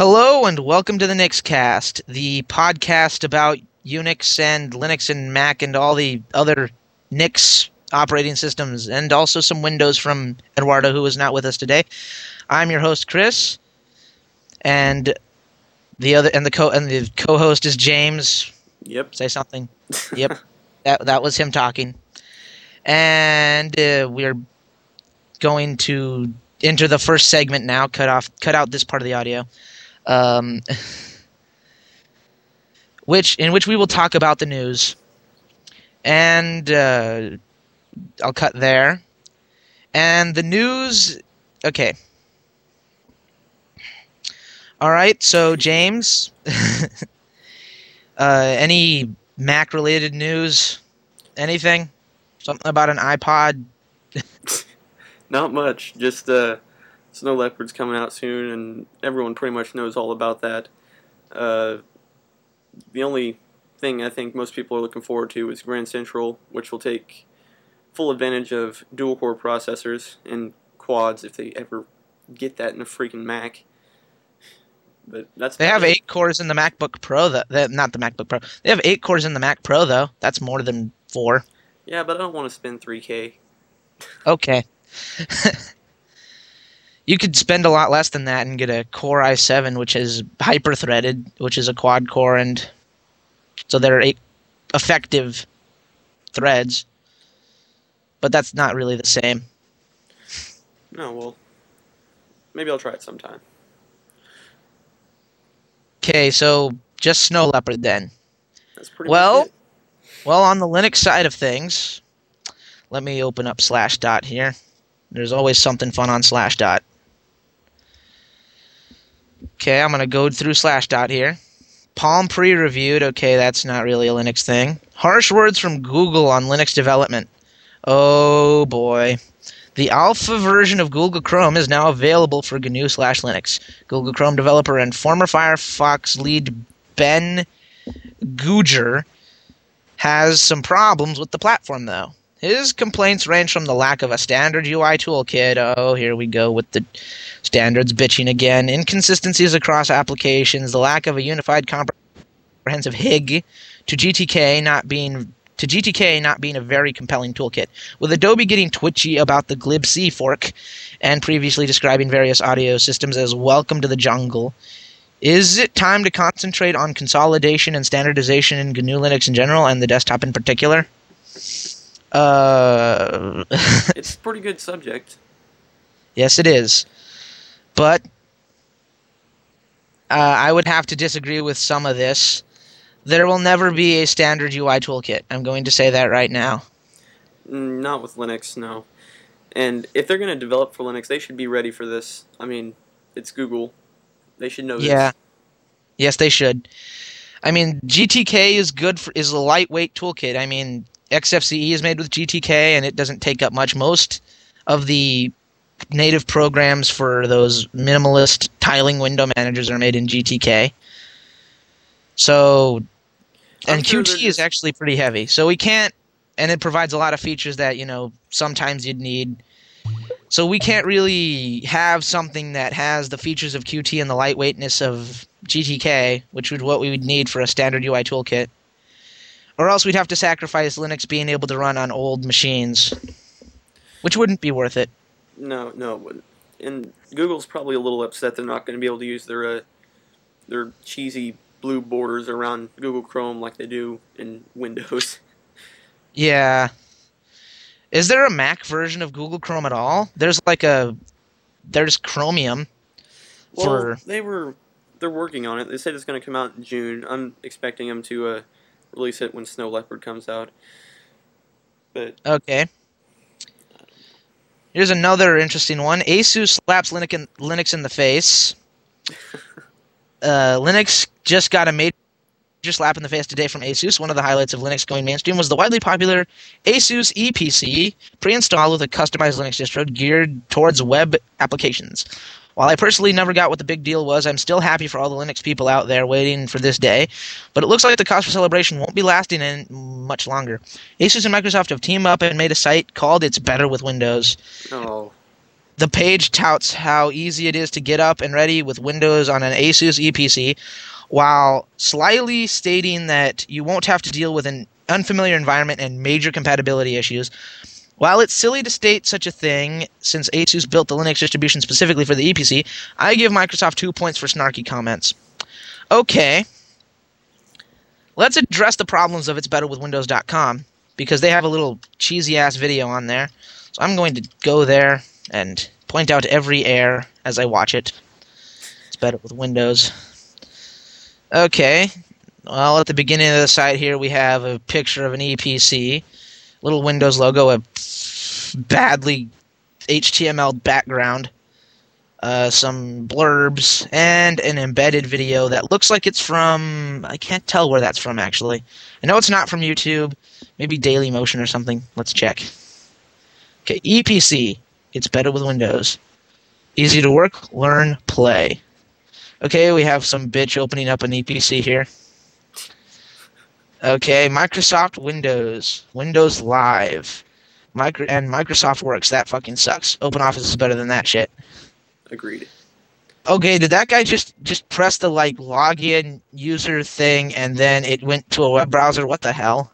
Hello and welcome to the Nixcast, the podcast about Unix and Linux and Mac and all the other Nix operating systems, and also some Windows from Eduardo, who is not with us today. I'm your host, Chris, and the other and the co and the co-host is James. Yep. Say something. Yep, that that was him talking, and uh, we're going to enter the first segment now. Cut off, cut out this part of the audio, um, which in which we will talk about the news, and uh, I'll cut there, and the news. Okay. All right, so James, uh, any Mac related news? Anything? Something about an iPod? Not much. Just uh, Snow Leopard's coming out soon, and everyone pretty much knows all about that. Uh, the only thing I think most people are looking forward to is Grand Central, which will take full advantage of dual core processors and quads if they ever get that in a freaking Mac. But that's They have it. eight cores in the MacBook Pro. That that- not the MacBook Pro. They have eight cores in the Mac Pro though. That's more than four. Yeah, but I don't want to spend 3K. Okay. you could spend a lot less than that and get a Core i7, which is hyper threaded, which is a quad core, and so there are eight effective threads. But that's not really the same. No, well, maybe I'll try it sometime. Okay, so just Snow Leopard then. That's pretty Well-. Well, on the Linux side of things, let me open up slash dot here. There's always something fun on slash dot. Okay, I'm going to go through slash dot here. Palm pre reviewed. Okay, that's not really a Linux thing. Harsh words from Google on Linux development. Oh boy. The alpha version of Google Chrome is now available for GNU slash Linux. Google Chrome developer and former Firefox lead Ben Goodger has some problems with the platform, though. His complaints range from the lack of a standard UI toolkit. Oh, here we go with the standards bitching again. Inconsistencies across applications, the lack of a unified comprehensive HIG, to GTK not being to GTK not being a very compelling toolkit. With Adobe getting twitchy about the glibc fork and previously describing various audio systems as welcome to the jungle, is it time to concentrate on consolidation and standardization in GNU Linux in general and the desktop in particular? Uh, It's a pretty good subject. yes, it is. But uh, I would have to disagree with some of this. There will never be a standard UI toolkit. I'm going to say that right now. Not with Linux, no. And if they're going to develop for Linux, they should be ready for this. I mean, it's Google. They should know this. Yeah. Yes, they should. I mean, GTK is good for is a lightweight toolkit. I mean, XFCE is made with GTK and it doesn't take up much. Most of the native programs for those minimalist tiling window managers are made in GTK. So and sure Qt is actually pretty heavy. So we can't and it provides a lot of features that, you know, sometimes you'd need. So we can't really have something that has the features of Qt and the lightweightness of GTK, which would what we would need for a standard UI toolkit. Or else we'd have to sacrifice Linux being able to run on old machines, which wouldn't be worth it. No, no. it wouldn't. And Google's probably a little upset they're not going to be able to use their uh, their cheesy blue borders around Google Chrome like they do in Windows. Yeah. Is there a Mac version of Google Chrome at all? There's like a there's Chromium Well, for they were they're working on it. They said it's going to come out in June. I'm expecting them to uh, release it when Snow Leopard comes out. But Okay. Here's another interesting one. ASUS slaps Linux in, Linux in the face. Uh, Linux just got a major slap in the face today from ASUS. One of the highlights of Linux going mainstream was the widely popular ASUS Eee PC pre-installed with a customized Linux distro geared towards web applications. While I personally never got what the big deal was, I'm still happy for all the Linux people out there waiting for this day. But it looks like the cause for celebration won't be lasting in much longer. Asus and Microsoft have teamed up and made a site called It's Better with Windows. oh, the page touts how easy it is to get up and ready with Windows on an Asus Eee PC, while slyly stating that you won't have to deal with an unfamiliar environment and major compatibility issues. While it's silly to state such a thing, since Asus built the Linux distribution specifically for the Eee PC, I give Microsoft two points for snarky comments. Okay. Let's address the problems of It's Better with Windows.com because they have a little cheesy ass video on there. So I'm going to go there and point out every error as I watch it. It's better with Windows. Okay. Well, at the beginning of the site here, we have a picture of an Eee PC, little Windows logo, a badly HTML background, uh, some blurbs, and an embedded video that looks like it's from. I can't tell where that's from actually. I know it's not from YouTube. Maybe Daily Motion or something. Let's check. Okay, Eee PC. It's better with Windows. Easy to work, learn, play. Okay, we have some bitch opening up an Eee PC here. Okay, Microsoft Windows, Windows Live, Micro and Microsoft Works. That fucking sucks. Open Office is better than that shit. Agreed. Okay, did that guy just just press the like login user thing and then it went to a web browser? What the hell?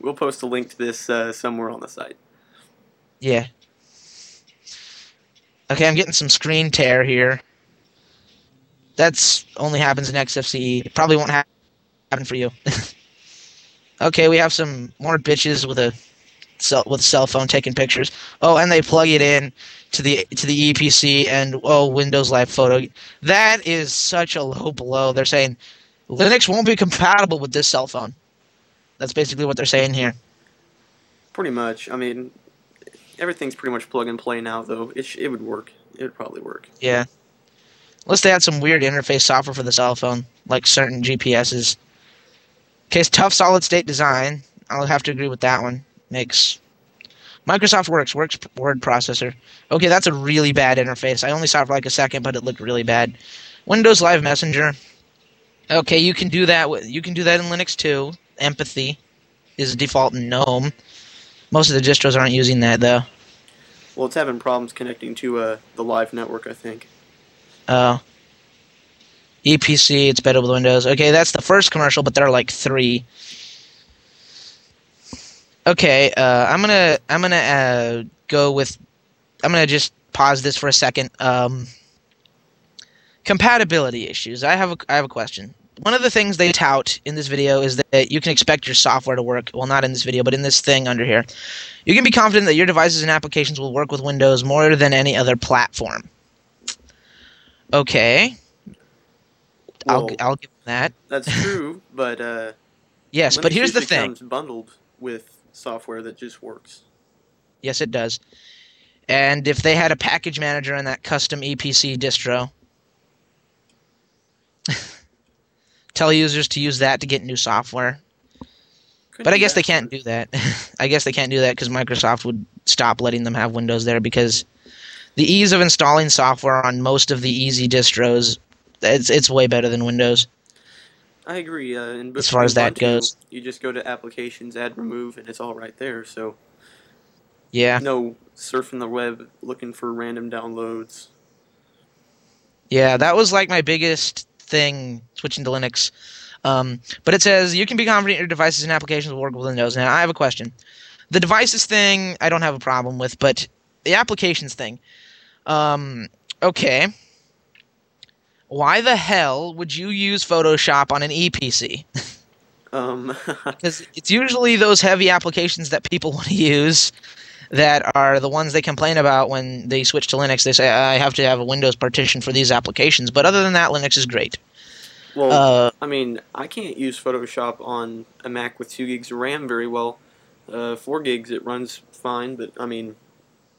We'll post a link to this uh, somewhere on the site. Yeah. Okay, I'm getting some screen tear here. That's only happens in XFCE. It probably won't ha- happen for you. okay, we have some more bitches with a cell with a cell phone taking pictures. Oh, and they plug it in to the to the Eee PC and oh, Windows Live Photo. That is such a low blow. They're saying Linux won't be compatible with this cell phone. That's basically what they're saying here. Pretty much. I mean, everything's pretty much plug and play now, though. It sh- it would work. It would probably work. Yeah. Unless they had some weird interface software for the cell phone, like certain GPSs. Case tough solid state design. I'll have to agree with that one. Makes Microsoft Works Works word processor. Okay, that's a really bad interface. I only saw it for like a second, but it looked really bad. Windows Live Messenger. Okay, you can do that. With, you can do that in Linux too. Empathy is default in GNOME. Most of the distros aren't using that though. Well, it's having problems connecting to uh, the live network, I think. Oh. Eee PC, it's better with Windows. Okay, that's the first commercial, but there are like three. Okay, uh, I'm gonna I'm gonna uh, go with I'm gonna just pause this for a second. Um, compatibility issues. I have a I have a question. One of the things they tout in this video is that you can expect your software to work. Well, not in this video, but in this thing under here. You can be confident that your devices and applications will work with Windows more than any other platform. Okay. I'll I'll give them that. That's true, but uh, Yes, but here's the thing. Comes bundled with software that just works. Yes, it does. And if they had a package manager in that custom Eee PC distro, tell users to use that to get new software. Couldn't But I guess that they can't do that. I guess they can't do that because Microsoft would stop letting them have Windows there because the ease of installing software on most of the easy distros, it's it's way better than Windows. I agree. Uh, in, As far as that Ubuntu, goes. you just go to applications, add, remove, and it's all right there. So Yeah, no surfing the web looking for random downloads. yeah, that was like my biggest thing switching to Linux. Um, but it says you can be confident your devices and applications will work with Windows. Now I have a question. The devices thing I don't have a problem with, but the applications thing. Um, okay. Why the hell would you use Photoshop on an Eee PC? Um, Because it's usually those heavy applications that people want to use that are the ones they complain about when they switch to Linux. They say, I have to have a Windows partition for these applications. But other than that, Linux is great. well, Uh, I mean, I can't use Photoshop on a Mac with two gigs of RAM very well. Uh, four gigs it runs fine, but I mean,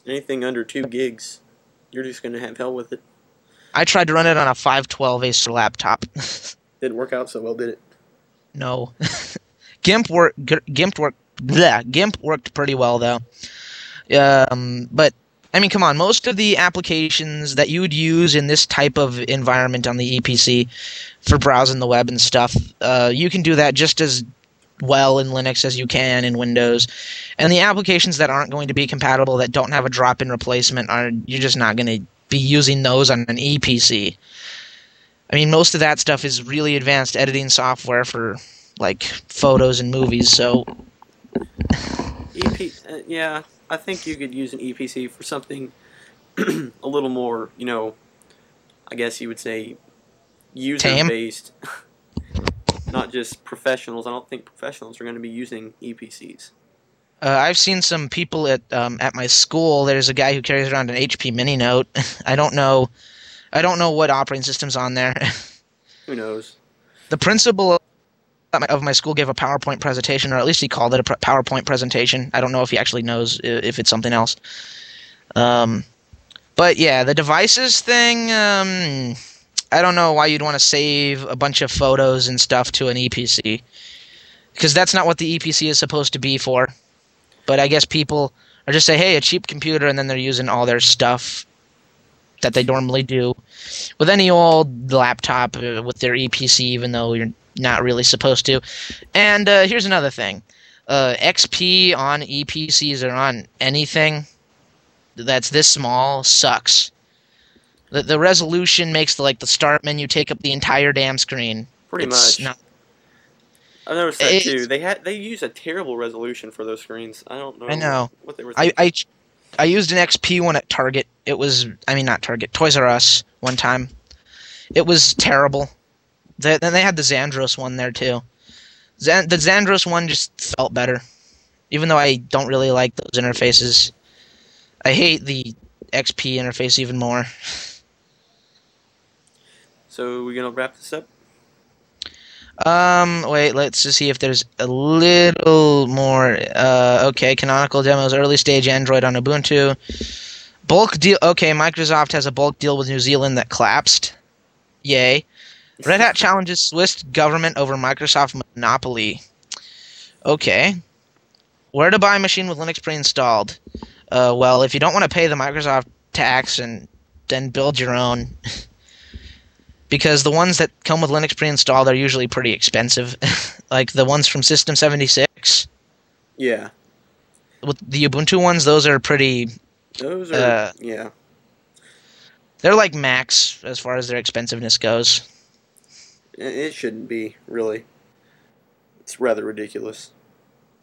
anything under two gigs, you're just gonna have hell with it. I tried to run it on a 512 Acer laptop. Didn't work out so well, did it? no. GIMP work. GIMP worked. Bleh, GIMP worked pretty well though. Um, but I mean, come on. Most of the applications that you would use in this type of environment on the Eee PC for browsing the web and stuff, uh, you can do that just as well in Linux as you can in Windows. And the applications that aren't going to be compatible that don't have a drop-in replacement are you're just not going to be using those on an Eee PC. I mean, most of that stuff is really advanced editing software for like photos and movies. So EP, uh, yeah, I think you could use an Eee PC for something a little more, you know, I guess you would say user based, Not just professionals. I don't think professionals are going to be using Eee PCs. Uh, I've seen some people at um, at my school. There's a guy who carries around an HP Mini Note. I don't know, I don't know what operating system's on there. Who knows? the principal of my school gave a PowerPoint presentation, or at least he called it a PowerPoint presentation. I don't know if he actually knows if it's something else. Um, but yeah, the devices thing. Um, I don't know why you'd want to save a bunch of photos and stuff to an Eee PC, because that's not what the Eee PC is supposed to be for. But I guess people are just say, "Hey, a cheap computer," and then they're using all their stuff that they normally do with any old laptop uh, with their Eee PC, even though you're not really supposed to. And uh, here's another thing: uh, XP on Eee PCs or on anything that's this small sucks. The the resolution makes the like the start menu take up the entire damn screen. Pretty It's much. not- I've noticed that too. They had they use a terrible resolution for those screens. I don't know. I know. what they were. I, Thinking. I I used an XP one at Target. It was I mean not Target, Toys R Us one time. It was terrible. The, then they had the Xandros one there too. Zan, the Xandros one just felt better, even though I don't really like those interfaces. I hate the XP interface even more. so we're gonna wrap this up. Um, wait, let's just see if there's a little more. Uh, okay, canonical demos, early stage Android on Ubuntu. Bulk deal. Okay, Microsoft has a bulk deal with New Zealand that collapsed. Yay. Red Hat challenges Swiss government over Microsoft monopoly. Okay. Where to buy a machine with Linux pre-installed? Uh, well, if you don't want to pay the Microsoft tax and then build your own, because the ones that come with Linux pre-installed are usually pretty expensive. like the ones from System 76, Yeah, with the Ubuntu ones, those are pretty. those are. Uh, yeah, They're like max as far as their expensiveness goes. it, it shouldn't be really. It's rather ridiculous.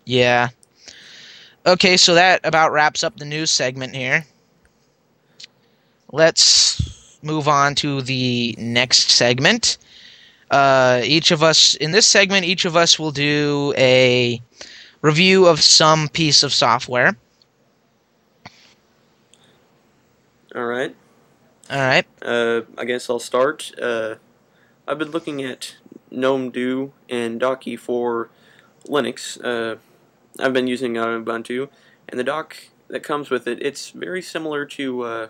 Yeah. Okay, so that about wraps up the news segment here. Let's move on to the next segment. Uh, each of us, in this segment, each of us will do a review of some piece of software. All right. All right. Uh, I guess I'll start. Uh, I've been looking at GNOME Do and Docky for Linux. Uh, I've been using Ubuntu, and the dock that comes with it, it's very similar to uh,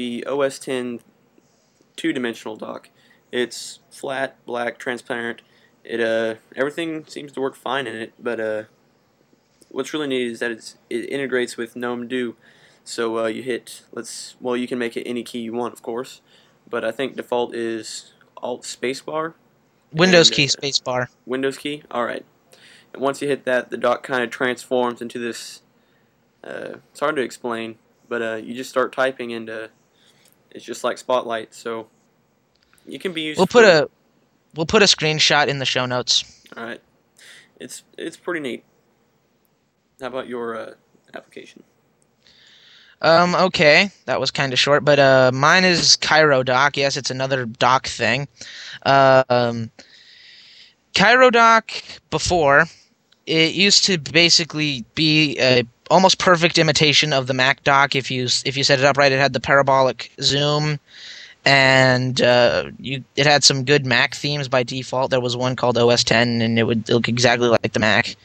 the OS 10 two-dimensional dock. It's flat, black, transparent. It uh, everything seems to work fine in it, but uh, what's really neat is that it's, it integrates with GNOME Do. So uh, you hit let's well you can make it any key you want of course, but I think default is Alt spacebar, Windows And, key uh, spacebar. Windows key. All right, and once you hit that, the dock kind of transforms into this. Uh, it's hard to explain, but uh, you just start typing and uh, it's just like Spotlight. So you can be used. We'll put a we'll put a screenshot in the show notes. All right, it's it's pretty neat. How about your uh, application? Um, okay, that was kind of short, but uh, mine is Cairo-Dock. Yes, it's another dock thing. Uh, um, Cairo-Dock before it used to basically be a almost perfect imitation of the Mac Dock. If you if you set it up right, it had the parabolic zoom, and uh, you it had some good Mac themes by default. There was one called OS 10, and it would look exactly like the Mac,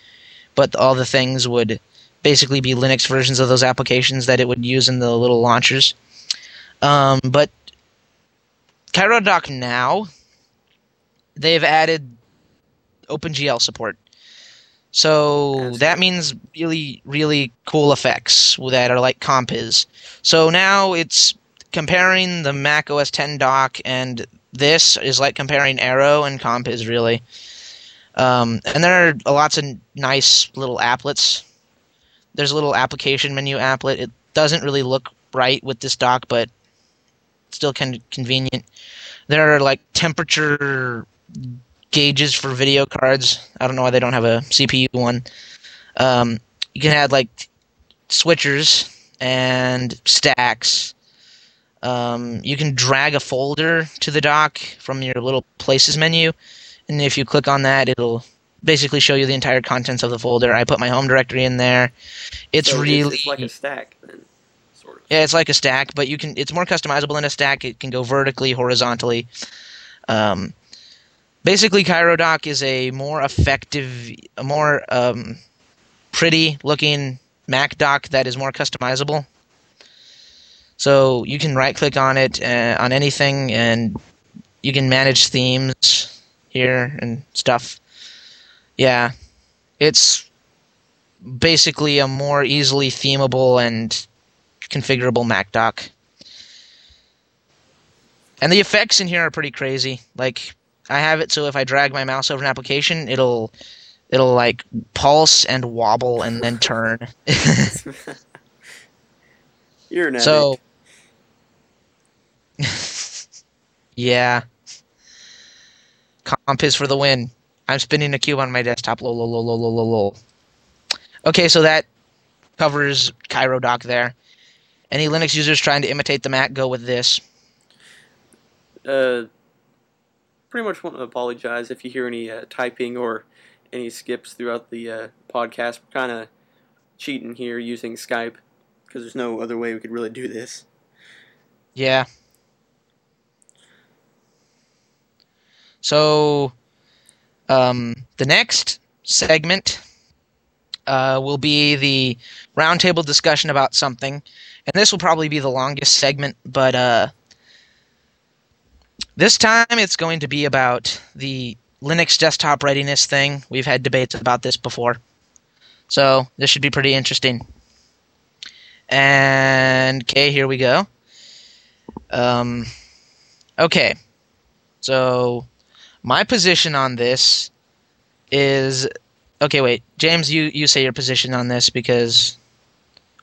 but all the things would basically be Linux versions of those applications that it would use in the little launchers. Um, but Cairo-Dock now, they've added OpenGL support. So that means really, really cool effects that are like Compiz. So now it's comparing the Mac OS 10 dock and this is like comparing Aero and Compiz, really. Um, and there are lots of nice little applets. There's a little application menu applet. It doesn't really look right with this dock, but still kind of convenient. There are like temperature gauges for video cards. I don't know why they don't have a CPU one. Um, you can add like switchers and stacks. Um, you can drag a folder to the dock from your little places menu, and if you click on that, it'll basically show you the entire contents of the folder. I put my home directory in there. It's So really it's like a stack, then, sort of. yeah, it's like a stack, but you can. It's more customizable than a stack. It can go vertically, horizontally. Um, basically, Cairo-Dock is a more effective, a more um, pretty looking Mac dock that is more customizable. So you can right click on it uh, on anything, and you can manage themes here and stuff. Yeah, it's basically a more easily themable and configurable Mac dock. And the effects in here are pretty crazy. Like I have it so if I drag my mouse over an application, it'll it'll like pulse and wobble and then turn. You're an so yeah. Compiz for the win. I'm spinning a cube on my desktop. Lol, lol, lol, lol, lol, lol. Okay, so that covers Cairo-Dock there. Any Linux users trying to imitate the Mac, go with this. Uh, pretty much want to apologize if you hear any uh, typing or any skips throughout the uh, podcast. We're kind of cheating here using Skype because there's no other way we could really do this. Yeah. So, um, the next segment uh, will be the roundtable discussion about something, and this will probably be the longest segment, but uh, this time it's going to be about the Linux desktop readiness thing. We've had debates about this before, so this should be pretty interesting. And okay, here we go. Um, okay, so my position on this is okay. Wait, James, you you say your position on this because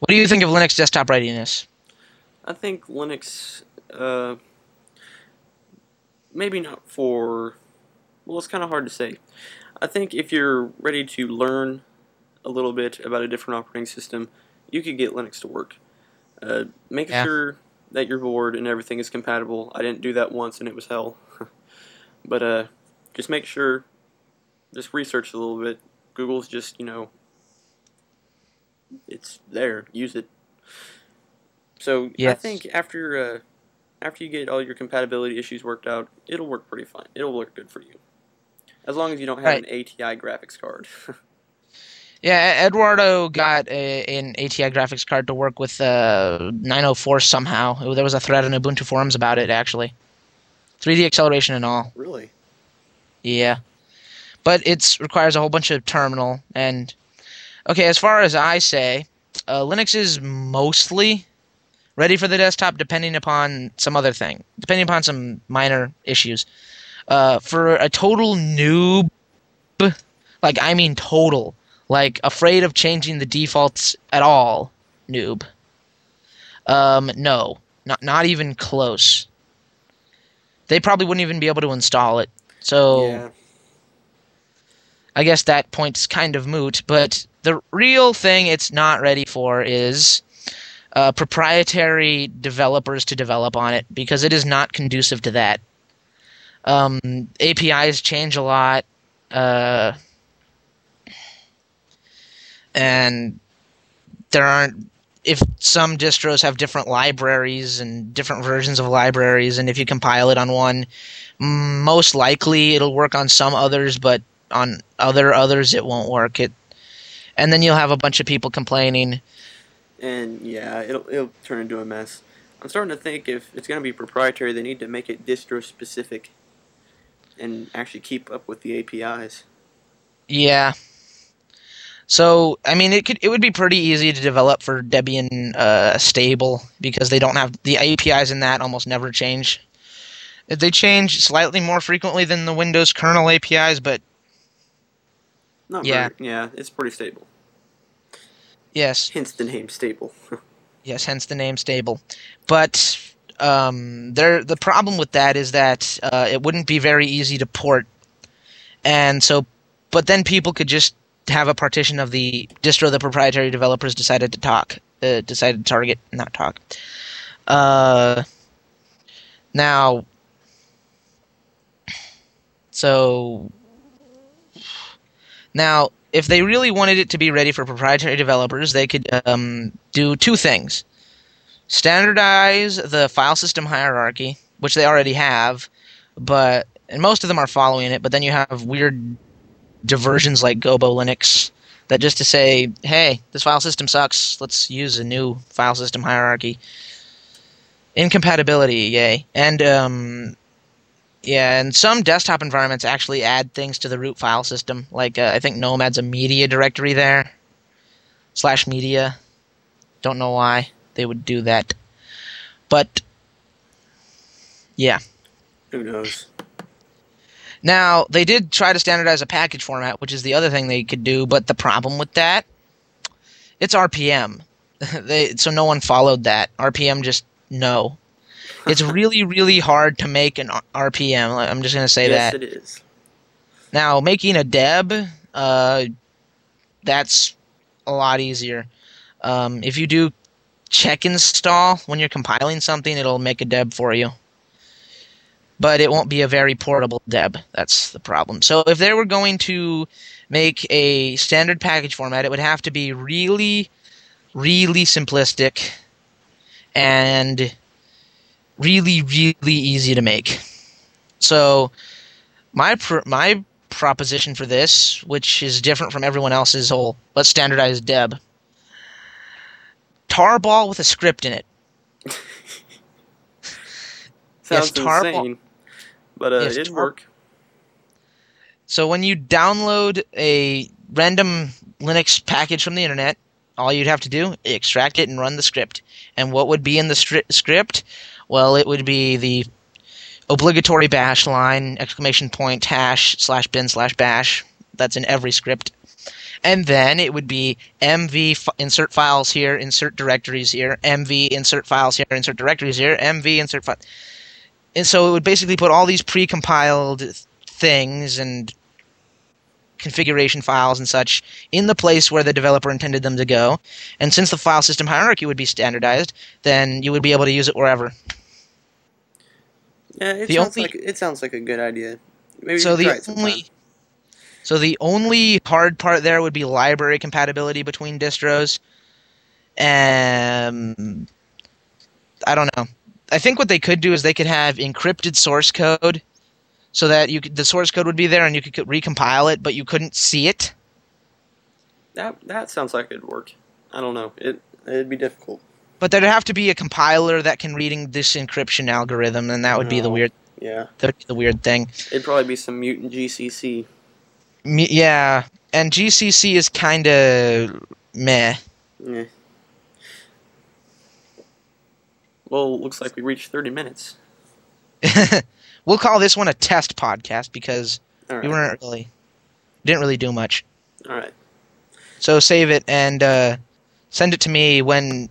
what do you think of Linux desktop readiness? I think Linux, uh, maybe not for, well, it's kind of hard to say. I think if you're ready to learn a little bit about a different operating system, you could get Linux to work. Uh, make Yeah. sure that your board and everything is compatible. I didn't do that once and it was hell. but uh, just make sure, just research a little bit. Google's just, you know, it's there. Use it. So I think after uh, after you get all your compatibility issues worked out, it'll work pretty fine. It'll work good for you, as long as you don't have Right. an ATI graphics card. Yeah, Eduardo got a, an ATI graphics card to work with uh, 904 somehow. There was a thread on Ubuntu forums about it actually. 3D acceleration and all. really? Yeah, but it requires a whole bunch of terminal and okay. As far as I say, uh, Linux is mostly ready for the desktop, depending upon some other thing, depending upon some minor issues. Uh, for a total noob, like I mean total, like afraid of changing the defaults at all, noob. Um, no, not not even close. They probably wouldn't even be able to install it. So Yeah. I guess that point's kind of moot, but the real thing it's not ready for is uh, proprietary developers to develop on it because it is not conducive to that. Um, APIs change a lot, uh, and there aren't. If some distros have different libraries and different versions of libraries, and if you compile it on one, most likely it'll work on some others, but on other others it won't work. It, and then you'll have a bunch of people complaining. And yeah, it'll it'll turn into a mess. I'm starting to think if it's going to be proprietary, they need to make it distro specific, and actually keep up with the APIs. Yeah. So I mean, it could it would be pretty easy to develop for Debian uh, stable because they don't have the APIs in that almost never change. They change slightly more frequently than the Windows kernel APIs, but Not Yeah. very, yeah, it's pretty stable. Yes, Hence the name stable. yes, hence the name stable. But um, there, the problem with that is that uh, it wouldn't be very easy to port, and so, but then people could just have a partition of the distro the proprietary developers decided to talk, uh, decided to target, not talk. Uh, now, so now, if they really wanted it to be ready for proprietary developers, they could um, do two things standardize the file system hierarchy, which they already have, but and most of them are following it, but then you have weird diversions like Gobo Linux that just to say, hey, this file system sucks, let's use a new file system hierarchy. Incompatibility, yay. And um, yeah, and some desktop environments actually add things to the root file system. Like uh, I think GNOME adds a media directory there, slash media. Don't know why they would do that, but yeah. Who knows? Now they did try to standardize a package format, which is the other thing they could do. But the problem with that, it's RPM. they so no one followed that. RPM just no. It's really really hard to make an RPM. I'm just gonna say yes, that. Yes, it is. Now, making a deb, uh, that's a lot easier. Um, if you do check install when you're compiling something, it'll make a deb for you. But it won't be a very portable deb. That's the problem. So if they were going to make a standard package format, it would have to be really, really simplistic and really, really easy to make. So my pr- my proposition for this, which is different from everyone else's whole let's standardize deb. Tarball with a script in it. Sounds Tarball- insane, but uh, it'd Tar- work. So when you download a random Linux package from the internet, all you'd have to do extract it and run the script. And what would be in the stri- script? Well, it would be the obligatory bash line exclamation point hash slash bin slash bash. That's in every script. And then it would be mv insert files here, insert directories here, mv insert files here, insert directories here, mv insert file. And so it would basically put all these pre-compiled things and configuration files and such in the place where the developer intended them to go. And since the file system hierarchy would be standardized, then you would be able to use it wherever. Yeah, it The sounds only- like it sounds like a good idea. Maybe so we should try the only so the only hard part there would be library compatibility between distros. Um, I don't know. I think what they could do is they could have encrypted source code, so that you could, the source code would be there and you could recompile it, but you couldn't see it. that that sounds like it'd work. I don't know. It it'd be difficult. But there'd have to be a compiler that can reading this encryption algorithm, and that would be the weird. Yeah, That would be the weird thing. it'd probably be some mutant GCC. Me, yeah, and GCC is kind of meh. Yeah. Well, looks like we reached thirty minutes. we'll call this one a test podcast because All we weren't really didn't really do much. All right. So save it and uh, send it to me when